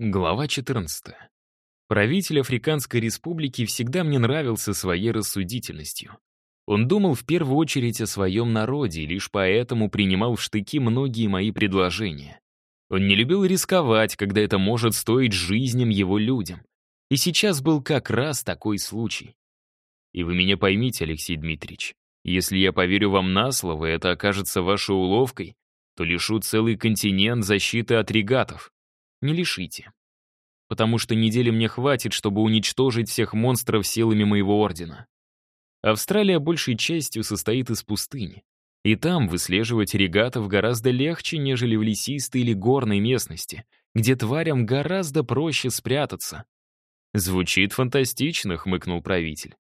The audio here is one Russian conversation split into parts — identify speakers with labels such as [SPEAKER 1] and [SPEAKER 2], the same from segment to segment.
[SPEAKER 1] Глава 14. Правитель Африканской республики всегда мне нравился своей рассудительностью. Он думал в первую очередь о своем народе и лишь поэтому принимал в штыки многие мои предложения. Он не любил рисковать, когда это может стоить жизням его людям. И сейчас был как раз такой случай. И вы меня поймите, Алексей Дмитриевич, если я поверю вам на слово, это окажется вашей уловкой, то лишу целый континент защиты от регатов не лишите. Потому что недели мне хватит, чтобы уничтожить всех монстров силами моего ордена. Австралия большей частью состоит из пустыни. И там выслеживать регатов гораздо легче, нежели в лесистой или горной местности, где тварям гораздо проще спрятаться. «Звучит фантастично», — хмыкнул правитель.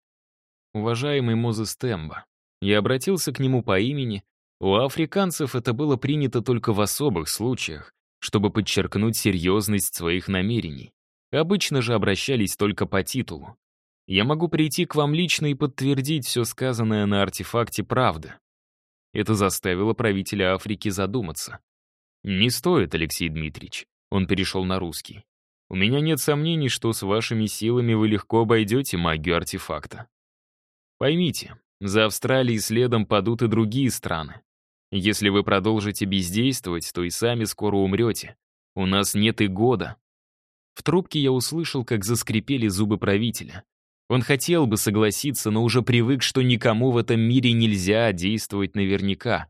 [SPEAKER 1] Уважаемый Мозес Тембо, я обратился к нему по имени. У африканцев это было принято только в особых случаях, чтобы подчеркнуть серьезность своих намерений. Обычно же обращались только по титулу. Я могу прийти к вам лично и подтвердить все сказанное на артефакте правда. Это заставило правителя Африки задуматься. «Не стоит, Алексей Дмитриевич», — он перешел на русский. «У меня нет сомнений, что с вашими силами вы легко обойдете магию артефакта. Поймите, за Австралией следом падут и другие страны. Если вы продолжите бездействовать, то и сами скоро умрете. У нас нет и года». В трубке я услышал, как заскрипели зубы правителя. Он хотел бы согласиться, но уже привык, что никому в этом мире нельзя действовать наверняка.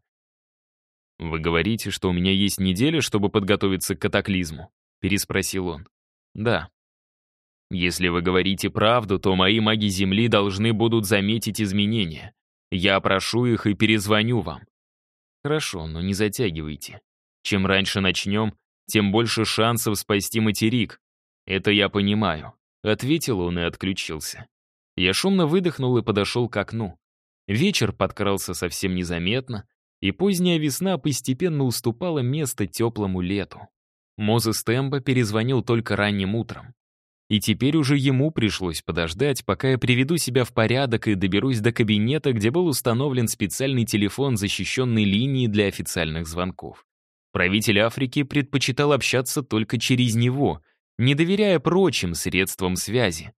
[SPEAKER 1] «Вы говорите, что у меня есть неделя, чтобы подготовиться к катаклизму?» — переспросил он. «Да». «Если вы говорите правду, то мои маги Земли должны будут заметить изменения. Я прошу их и перезвоню вам. Хорошо, но не затягивайте. Чем раньше начнем, тем больше шансов спасти материк. Это я понимаю. Ответил он и отключился. Я шумно выдохнул и подошел к окну. Вечер подкрался совсем незаметно, и поздняя весна постепенно уступала место теплому лету. Мозес Тембо перезвонил только ранним утром. И теперь уже ему пришлось подождать, пока я приведу себя в порядок и доберусь до кабинета, где был установлен специальный телефон защищенной линии для официальных звонков. Правитель Африки предпочитал общаться только через него, не доверяя прочим средствам связи.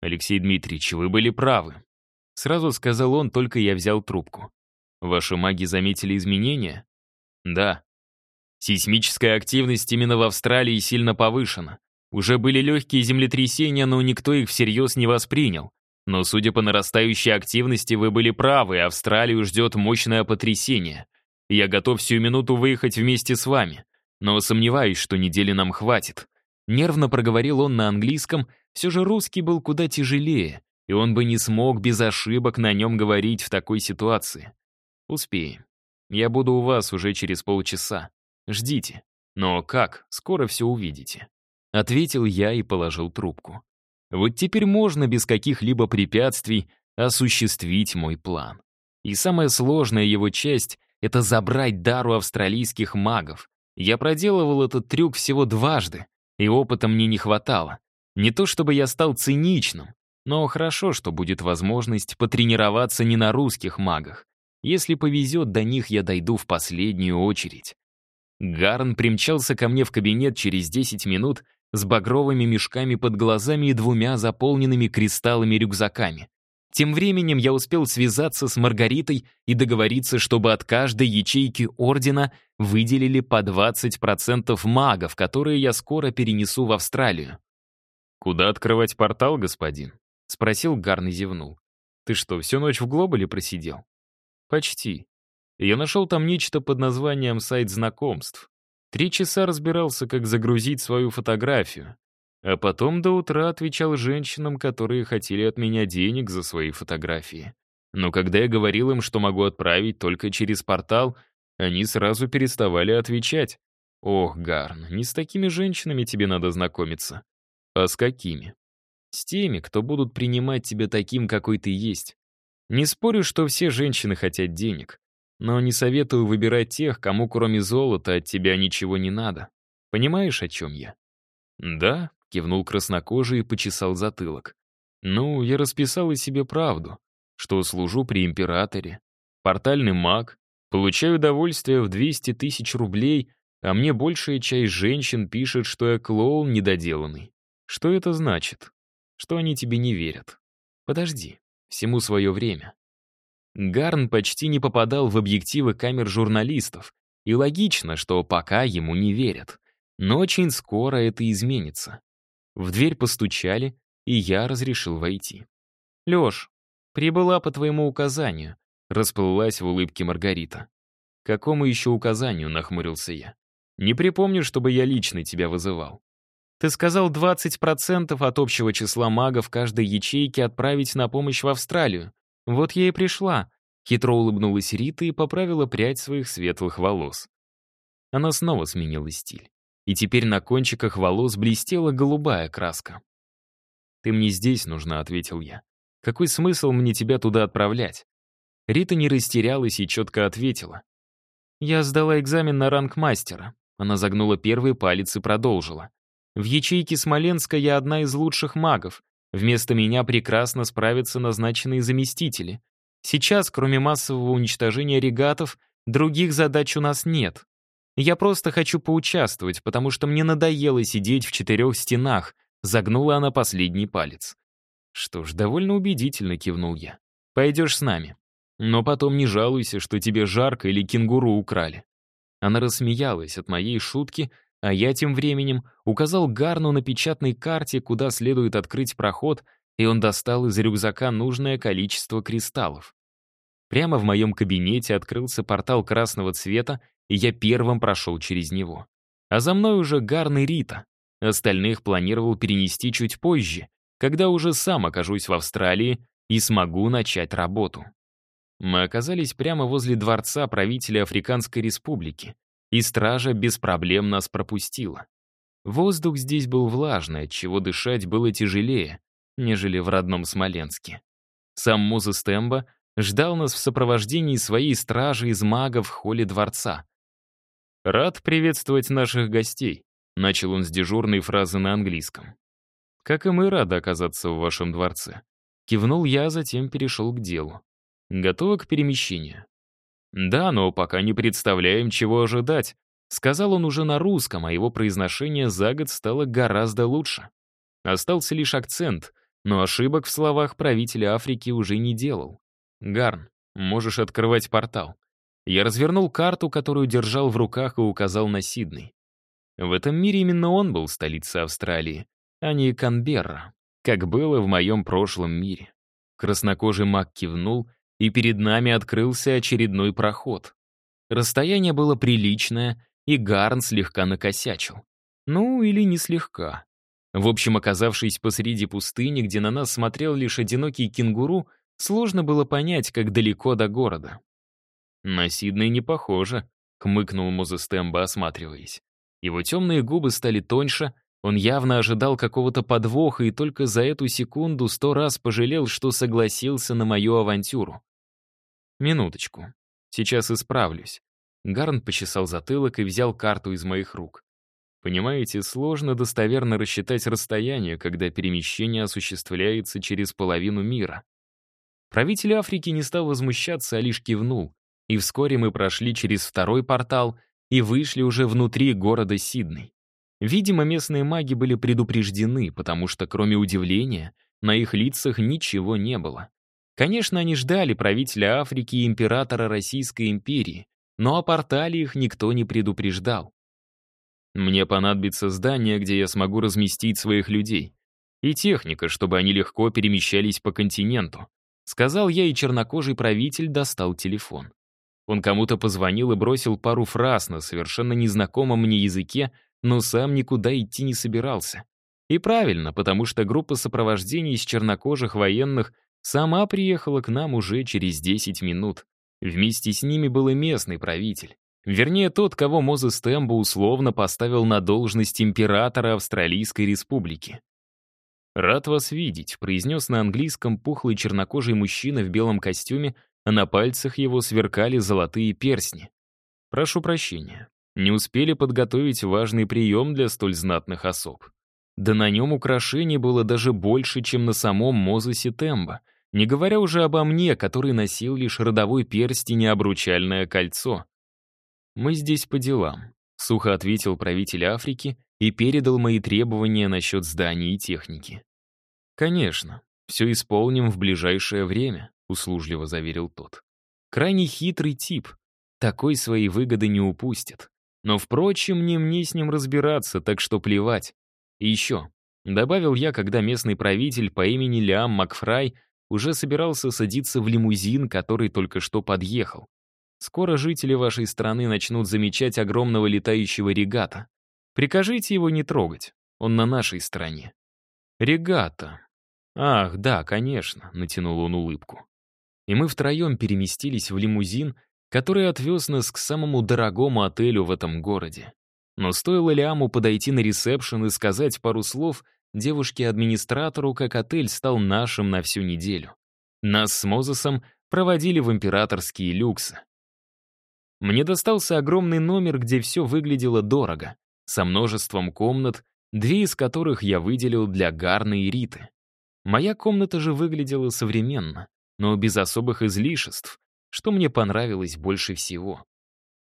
[SPEAKER 1] «Алексей Дмитриевич, вы были правы», — сразу сказал он, только я взял трубку. «Ваши маги заметили изменения?» «Да». Сейсмическая активность именно в Австралии сильно повышена. Уже были легкие землетрясения, но никто их всерьез не воспринял. Но, судя по нарастающей активности, вы были правы, Австралию ждет мощное потрясение. Я готов всю минуту выехать вместе с вами, но сомневаюсь, что недели нам хватит. Нервно проговорил он на английском, все же русский был куда тяжелее, и он бы не смог без ошибок на нем говорить в такой ситуации. Успеем. Я буду у вас уже через полчаса. Ждите. Но как, скоро все увидите. Ответил я и положил трубку. Вот теперь можно без каких-либо препятствий осуществить мой план. И самая сложная его часть — это забрать дару австралийских магов. Я проделывал этот трюк всего дважды, и опыта мне не хватало. Не то чтобы я стал циничным, но хорошо, что будет возможность потренироваться не на русских магах. Если повезет, до них я дойду в последнюю очередь. Гарн примчался ко мне в кабинет через 10 минут с багровыми мешками под глазами и двумя заполненными кристаллами рюкзаками. Тем временем я успел связаться с Маргаритой и договориться, чтобы от каждой ячейки Ордена выделили по 20% магов, которые я скоро перенесу в Австралию. «Куда открывать портал, господин?» — спросил Гарн и зевнул. «Ты что, всю ночь в Глобале просидел?» «Почти. Я нашел там нечто под названием «Сайт знакомств». Три часа разбирался, как загрузить свою фотографию. А потом до утра отвечал женщинам, которые хотели от меня денег за свои фотографии. Но когда я говорил им, что могу отправить только через портал, они сразу переставали отвечать. «Ох, Гарн, не с такими женщинами тебе надо знакомиться». «А с какими?» «С теми, кто будут принимать тебя таким, какой ты есть. Не спорю, что все женщины хотят денег. Но не советую выбирать тех, кому кроме золота от тебя ничего не надо. Понимаешь, о чем я?» «Да», — кивнул краснокожий и почесал затылок. «Ну, я расписал и себе правду, что служу при императоре, портальный маг, получаю удовольствие в 200 тысяч рублей, А мне большая часть женщин пишет, что я клоун недоделанный. Что это значит? Что они тебе не верят. Подожди, всему свое время. Гарн почти не попадал в объективы камер журналистов, и логично, что пока ему не верят. Но очень скоро это изменится. В дверь постучали, и я разрешил войти. «Лёш, прибыла по твоему указанию», — расплылась в улыбке Маргарита. «Какому еще указанию?» — нахмурился я. «Не припомню, чтобы я лично тебя вызывал». «Ты сказал 20% от общего числа магов каждой ячейки отправить на помощь в Австралию. Вот я и пришла», — хитро улыбнулась Рита и поправила прядь своих светлых волос. Она снова сменила стиль. И теперь на кончиках волос блестела голубая краска. «Ты мне здесь нужна», — ответил я. «Какой смысл мне тебя туда отправлять?» Рита не растерялась и четко ответила. «Я сдала экзамен на ранг мастера». Она загнула первый палец и продолжила. «В ячейке Смоленска я одна из лучших магов. Вместо меня прекрасно справятся назначенные заместители. Сейчас, кроме массового уничтожения регатов, других задач у нас нет. Я просто хочу поучаствовать, потому что мне надоело сидеть в четырех стенах, Загнула она последний палец. Что ж, довольно убедительно кивнул я. Пойдешь с нами. Но потом не жалуйся, что тебе жарко или кенгуру украли. Она рассмеялась от моей шутки, а я тем временем указал Гарну на печатной карте, куда следует открыть проход, и он достал из рюкзака нужное количество кристаллов. Прямо в моем кабинете открылся портал красного цвета, и я первым прошел через него. А за мной уже Гарн и Рита. Остальных планировал перенести чуть позже, когда уже сам окажусь в Австралии и смогу начать работу. Мы оказались прямо возле дворца правителя Африканской Республики, и стража без проблем нас пропустила. Воздух здесь был влажный, отчего дышать было тяжелее, нежели в родном Смоленске. Сам Муза Стемба ждал нас в сопровождении своей стражи из магов в холле дворца. «Рад приветствовать наших гостей», Начал он с дежурной фразы на английском. «Как и мы рады оказаться в вашем дворце». Кивнул я, затем перешел к делу. «Готовы к перемещению?» «Да, но пока не представляем, чего ожидать», сказал он уже на русском, а его произношение за год стало гораздо лучше. Остался лишь акцент, но ошибок в словах правителя Африки уже не делал. «Гарн, можешь открывать портал». Я развернул карту, которую держал в руках, и указал на Сидней. В этом мире именно он был столицей Австралии, а не Канберра, как было в моем прошлом мире. Краснокожий маг кивнул, и перед нами открылся очередной проход. Расстояние было приличное, и Гарн слегка накосячил. Ну, или не слегка. В общем, оказавшись посреди пустыни, где на нас смотрел лишь одинокий кенгуру, сложно было понять, как далеко до города. «На Сиднey не похоже», — хмыкнул Музестемба, осматриваясь. Его темные губы стали тоньше, он явно ожидал какого-то подвоха и только за эту секунду сто раз пожалел, что согласился на мою авантюру. «Минуточку. Сейчас исправлюсь». Гарн почесал затылок и взял карту из моих рук. Понимаете, сложно достоверно рассчитать расстояние, когда перемещение осуществляется через половину мира. Правитель Африки не стал возмущаться, а лишь кивнул, и вскоре мы прошли через второй портал — и вышли уже внутри города Сидней. Видимо, местные маги были предупреждены, потому что, кроме удивления, на их лицах ничего не было. Конечно, они ждали правителя Африки и императора Российской империи, но о портале их никто не предупреждал. Мне понадобится здание, где я смогу разместить своих людей. И техника, чтобы они легко перемещались по континенту. Сказал я, и чернокожий правитель достал телефон. Он кому-то позвонил и бросил пару фраз на совершенно незнакомом мне языке, но сам никуда идти не собирался. И правильно, потому что группа сопровождения из чернокожих военных сама приехала к нам уже через 10 минут. Вместе с ними был и местный правитель. Вернее, тот, кого Мозес Тембо условно поставил на должность императора Австралийской республики. «Рад вас видеть», — произнес на английском пухлый чернокожий мужчина в белом костюме а на пальцах его сверкали золотые перстни. Прошу прощения, не успели подготовить важный прием для столь знатных особ. Да на нем украшений было даже больше, чем на самом Мозесе Тембо, не говоря уже обо мне, который носил лишь родовой перстень и обручальное кольцо. Мы здесь по делам. сухо ответил правитель Африки и передал мои требования насчет зданий и техники. «Конечно, все исполним в ближайшее время», — услужливо заверил тот. «Крайне хитрый тип. Такой свои выгоды не упустит. Но, впрочем, не мне с ним разбираться, так что плевать. И еще, добавил я, когда местный правитель по имени Лиам Макфрай уже собирался садиться в лимузин, который только что подъехал. Скоро жители вашей страны начнут замечать огромного летающего регата. Прикажите его не трогать, он на нашей стороне. Регата. Ах, да, конечно, натянул он улыбку. И мы втроем переместились в лимузин, который отвез нас к самому дорогому отелю в этом городе. Но стоило Лиаму подойти на ресепшн и сказать пару слов девушке-администратору, как отель стал нашим на всю неделю. Нас с Мозесом проводили в императорские люксы. Мне достался огромный номер, где все выглядело дорого, со множеством комнат, две из которых я выделил для Гарны и Риты. Моя комната же выглядела современно, но без особых излишеств, что мне понравилось больше всего.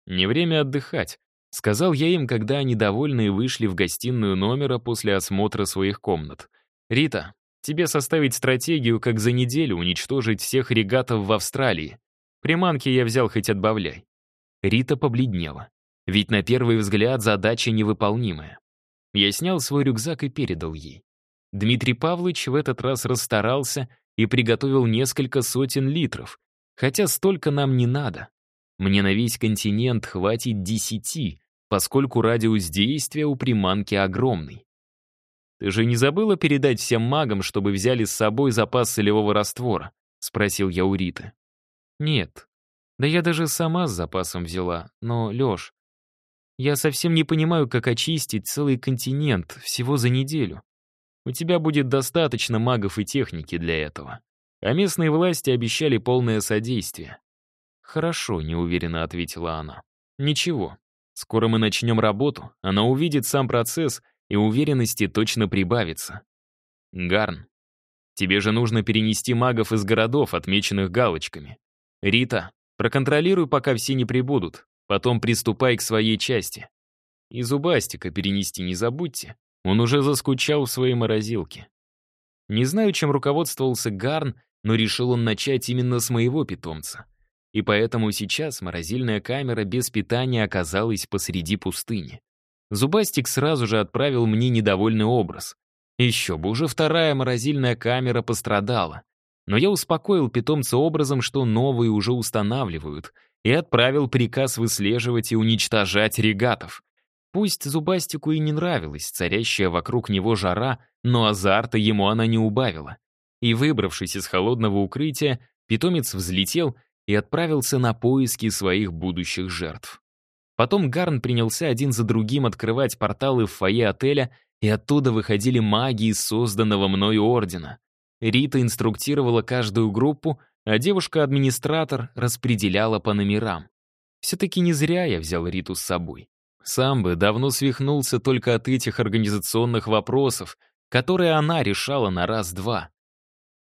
[SPEAKER 1] «Не время отдыхать», — сказал я им, когда они довольные вышли в гостиную номера после осмотра своих комнат. «Рита, тебе составить стратегию, как за неделю уничтожить всех регатов в Австралии. Приманки я взял хоть отбавляй». Рита побледнела. Ведь на первый взгляд задача невыполнимая. Я снял свой рюкзак и передал ей. Дмитрий Павлович в этот раз расстарался и приготовил несколько сотен литров, Хотя столько нам не надо. Мне на весь континент хватит десяти, поскольку радиус действия у приманки огромный. «Ты же не забыла передать всем магам, чтобы взяли с собой запас солевого раствора?» — спросил я у Риты. «Нет. Да я даже сама с запасом взяла. Но, Лёш, я совсем не понимаю, как очистить целый континент всего за неделю. У тебя будет достаточно магов и техники для этого а местные власти обещали полное содействие. «Хорошо», — неуверенно ответила она. «Ничего. Скоро мы начнем работу, она увидит сам процесс, и уверенности точно прибавится. Гарн, тебе же нужно перенести магов из городов, отмеченных галочками. Рита, проконтролируй, пока все не прибудут, потом приступай к своей части. И зубастика перенести не забудьте, он уже заскучал в своей морозилке. Не знаю, чем руководствовался Гарн, но решил он начать именно с моего питомца. И поэтому сейчас морозильная камера без питания оказалась посреди пустыни. Зубастик сразу же отправил мне недовольный образ. Еще бы, уже вторая морозильная камера пострадала. Но я успокоил питомца образом, что новые уже устанавливают, и отправил приказ выслеживать и уничтожать регатов. Пусть Зубастику и не нравилась царящая вокруг него жара, но азарта ему она не убавила и, выбравшись из холодного укрытия, питомец взлетел и отправился на поиски своих будущих жертв. Потом Гарн принялся один за другим открывать порталы в фойе отеля, и оттуда выходили маги из созданного мною ордена. Рита инструктировала каждую группу, а девушка-администратор распределяла по номерам. Все-таки не зря я взял Риту с собой. Сам бы давно свихнулся только от этих организационных вопросов, которые она решала на раз-два.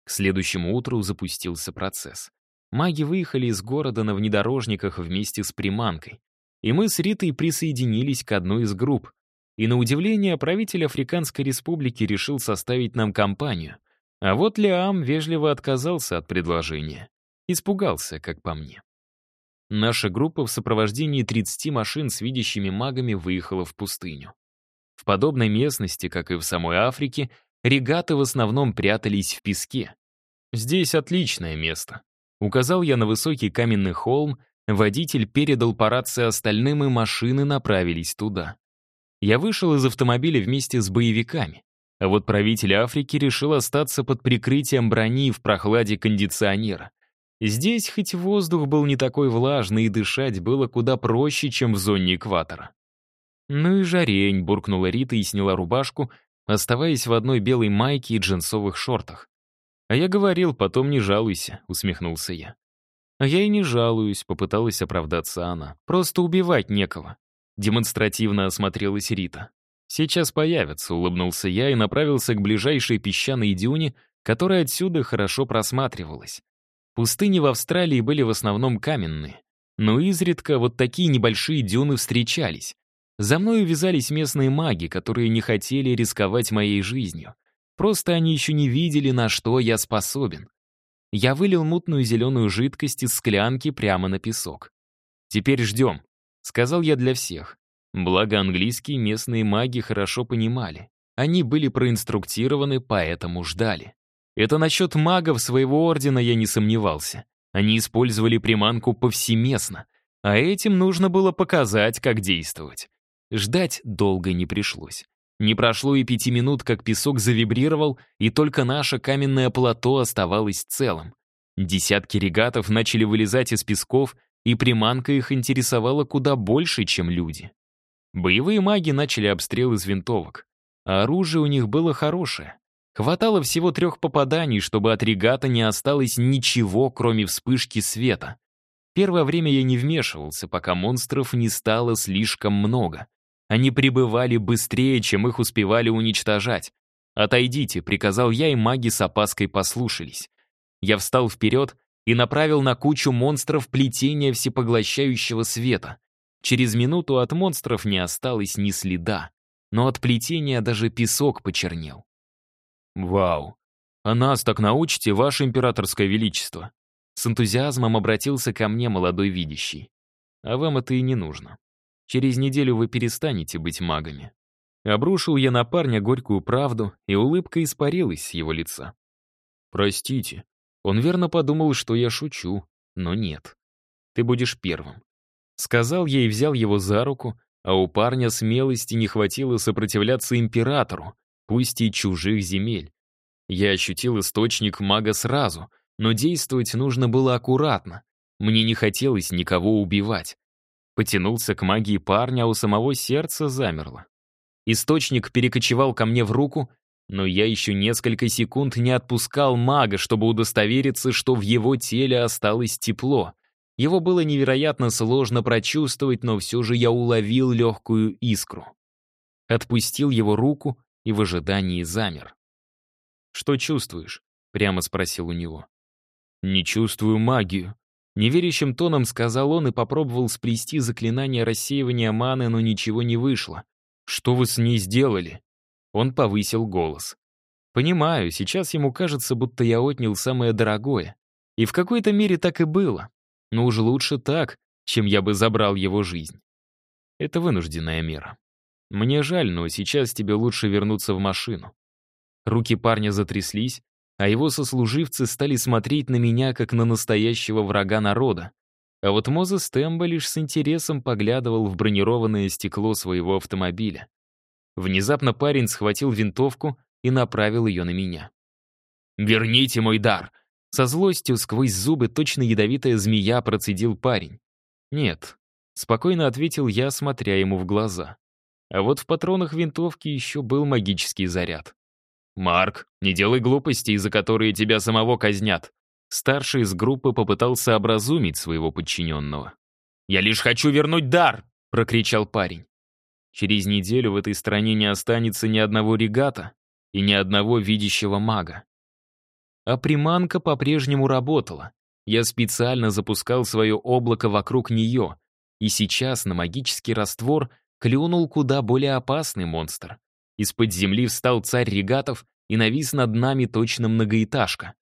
[SPEAKER 1] К следующему утру запустился процесс. Маги выехали из города на внедорожниках вместе с приманкой. И мы с Ритой присоединились к одной из групп. И на удивление, правитель Африканской республики решил составить нам компанию. А вот Лиам вежливо отказался от предложения. Испугался, как по мне. Наша группа в сопровождении 30 машин с видящими магами выехала в пустыню. В подобной местности, как и в самой Африке, Регаты в основном прятались в песке. «Здесь отличное место», — указал я на высокий каменный холм, водитель передал по рации остальным, и машины направились туда. Я вышел из автомобиля вместе с боевиками, а вот правитель Африки решил остаться под прикрытием брони в прохладе кондиционера. Здесь хоть воздух был не такой влажный, и дышать было куда проще, чем в зоне экватора. «Ну и жарень», — буркнула Рита и сняла рубашку, оставаясь в одной белой майке и джинсовых шортах. «А я говорил, потом не жалуйся», — усмехнулся я. «А я и не жалуюсь», — попыталась оправдаться она. «Просто убивать некого». Демонстративно осмотрелась Рита. «Сейчас появятся», — улыбнулся я и направился к ближайшей песчаной дюне, которая отсюда хорошо просматривалась. Пустыни в Австралии были в основном каменные, но изредка вот такие небольшие дюны встречались. За мной увязались местные маги, которые не хотели рисковать моей жизнью. Просто они еще не видели, на что я способен. Я вылил мутную зеленую жидкость из склянки прямо на песок. «Теперь ждем», — сказал я для всех. Благо английские местные маги хорошо понимали. Они были проинструктированы, поэтому ждали. Это насчет магов своего ордена я не сомневался. Они использовали приманку повсеместно, а этим нужно было показать, как действовать. Ждать долго не пришлось. Не прошло и пяти минут, как песок завибрировал, и только наше каменное плато оставалось целым. Десятки регатов начали вылезать из песков, и приманка их интересовала куда больше, чем люди. Боевые маги начали обстрел из винтовок, а оружие у них было хорошее. Хватало всего трех попаданий, чтобы от регата не осталось ничего, кроме вспышки света. Первое время я не вмешивался, пока монстров не стало слишком много. Они прибывали быстрее, чем их успевали уничтожать. «Отойдите», — приказал я, и маги с опаской послушались. Я встал вперед и направил на кучу монстров плетение всепоглощающего света. Через минуту от монстров не осталось ни следа, но от плетения даже песок почернел. «Вау! А нас так научите, ваше императорское величество!» С энтузиазмом обратился ко мне молодой видящий. «А вам это и не нужно. Через неделю вы перестанете быть магами». Обрушил я на парня горькую правду, и улыбка испарилась с его лица. «Простите». Он верно подумал, что я шучу, но нет. Ты будешь первым. Сказал я и взял его за руку, а у парня смелости не хватило сопротивляться императору, пусть и чужих земель. Я ощутил источник мага сразу, но действовать нужно было аккуратно. Мне не хотелось никого убивать. Потянулся к магии парня, а у самого сердца замерло. Источник перекочевал ко мне в руку, но я еще несколько секунд не отпускал мага, чтобы удостовериться, что в его теле осталось тепло. Его было невероятно сложно прочувствовать, но все же я уловил легкую искру. Отпустил его руку и в ожидании замер. «Что чувствуешь?» — прямо спросил у него. «Не чувствую магию», Неверящим тоном сказал он и попробовал сплести заклинание рассеивания маны, но ничего не вышло. «Что вы с ней сделали?» Он повысил голос. «Понимаю, сейчас ему кажется, будто я отнял самое дорогое. И в какой-то мере так и было. Но уж лучше так, чем я бы забрал его жизнь. Это вынужденная мера. Мне жаль, но сейчас тебе лучше вернуться в машину». Руки парня затряслись, а его сослуживцы стали смотреть на меня, как на настоящего врага народа. А вот Мозес Тембо лишь с интересом поглядывал в бронированное стекло своего автомобиля. Внезапно парень схватил винтовку и направил ее на меня. «Верните мой дар!» Со злостью сквозь зубы точно ядовитая змея процедил парень. «Нет», — спокойно ответил я, смотря ему в глаза. А вот в патронах винтовки еще был магический заряд. «Марк, не делай глупостей, из-за которые тебя самого казнят». Старший из группы попытался образумить своего подчиненного. «Я лишь хочу вернуть дар!» — прокричал парень. Через неделю в этой стране не останется ни одного регата и ни одного видящего мага. А приманка по-прежнему работала. Я специально запускал свое облако вокруг нее, и сейчас на магический раствор клюнул куда более опасный монстр. Из-под земли встал царь регатов и навис над нами точно многоэтажка.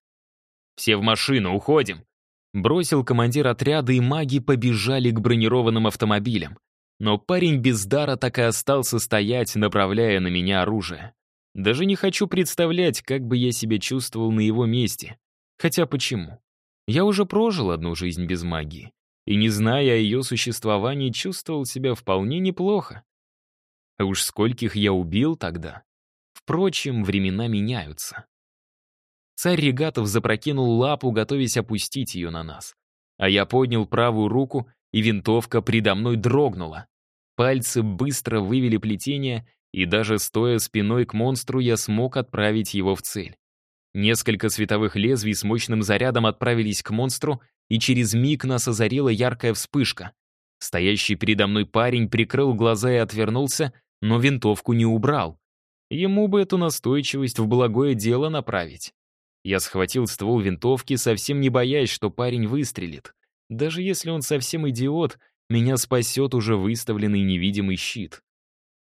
[SPEAKER 1] «Все в машину, уходим!» Бросил командир отряда, и маги побежали к бронированным автомобилям. Но парень без дара так и остался стоять, направляя на меня оружие. Даже не хочу представлять, как бы я себя чувствовал на его месте. Хотя почему? Я уже прожил одну жизнь без магии. И не зная о ее существовании, чувствовал себя вполне неплохо. А уж скольких я убил тогда. Впрочем, времена меняются. Царь Регатов запрокинул лапу, готовясь опустить ее на нас. А я поднял правую руку, и винтовка предо мной дрогнула. Пальцы быстро вывели плетение, и даже стоя спиной к монстру, я смог отправить его в цель. Несколько световых лезвий с мощным зарядом отправились к монстру, и через миг нас озарила яркая вспышка. Стоящий передо мной парень прикрыл глаза и отвернулся, но винтовку не убрал. Ему бы эту настойчивость в благое дело направить. Я схватил ствол винтовки, совсем не боясь, что парень выстрелит. Даже если он совсем идиот, меня спасет уже выставленный невидимый щит.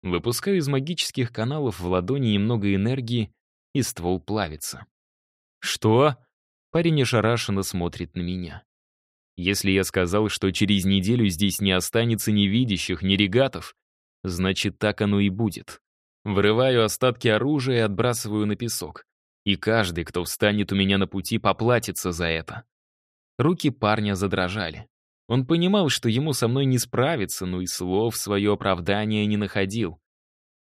[SPEAKER 1] Выпускаю из магических каналов в ладони немного энергии, и ствол плавится. «Что?» Парень ошарашенно смотрит на меня. Если я сказал, что через неделю здесь не останется ни видящих, ни регатов, значит, так оно и будет. Вырываю остатки оружия и отбрасываю на песок. И каждый, кто встанет у меня на пути, поплатится за это. Руки парня задрожали. Он понимал, что ему со мной не справиться, но и слов свое оправдание не находил.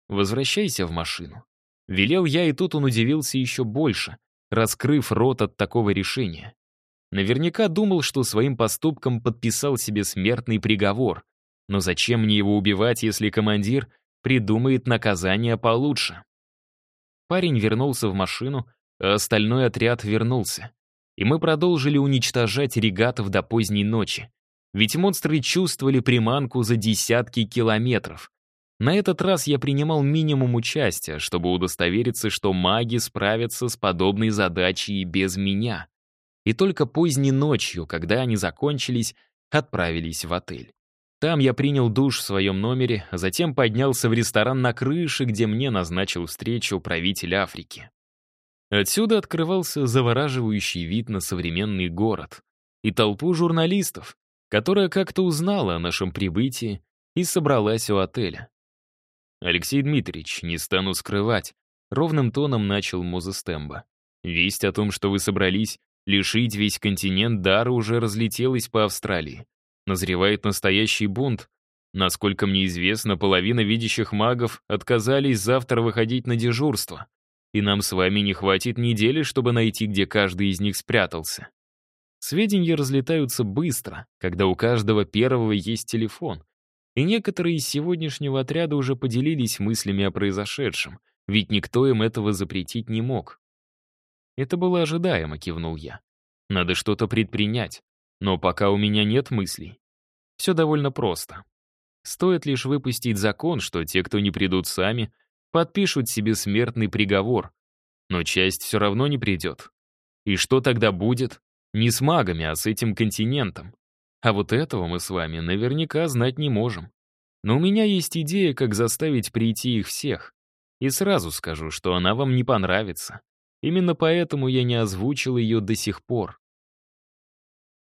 [SPEAKER 1] «Возвращайся в машину». Велел я, и тут он удивился еще больше, раскрыв рот от такого решения. Наверняка думал, что своим поступком подписал себе смертный приговор. Но зачем мне его убивать, если командир придумает наказание получше? Парень вернулся в машину, а остальной отряд вернулся. И мы продолжили уничтожать регатов до поздней ночи. Ведь монстры чувствовали приманку за десятки километров. На этот раз я принимал минимум участия, чтобы удостовериться, что маги справятся с подобной задачей без меня. И только поздней ночью, когда они закончились, отправились в отель. Там я принял душ в своем номере, а затем поднялся в ресторан на крыше, где мне назначил встречу правитель Африки. Отсюда открывался завораживающий вид на современный город и толпу журналистов, которая как-то узнала о нашем прибытии и собралась у отеля. «Алексей Дмитриевич, не стану скрывать», — ровным тоном начал Мозестемба. «Весть о том, что вы собрались лишить весь континент дара, уже разлетелась по Австралии. Назревает настоящий бунт. Насколько мне известно, половина видящих магов отказались завтра выходить на дежурство. И нам с вами не хватит недели, чтобы найти, где каждый из них спрятался. Сведения разлетаются быстро, когда у каждого первого есть телефон. И некоторые из сегодняшнего отряда уже поделились мыслями о произошедшем, ведь никто им этого запретить не мог. Это было ожидаемо, кивнул я. Надо что-то предпринять, но пока у меня нет мыслей. Все довольно просто. Стоит лишь выпустить закон, что те, кто не придут сами, подпишут себе смертный приговор. Но часть все равно не придет. И что тогда будет? Не с магами, а с этим континентом. А вот этого мы с вами наверняка знать не можем. Но у меня есть идея, как заставить прийти их всех. И сразу скажу, что она вам не понравится. Именно поэтому я не озвучил ее до сих пор.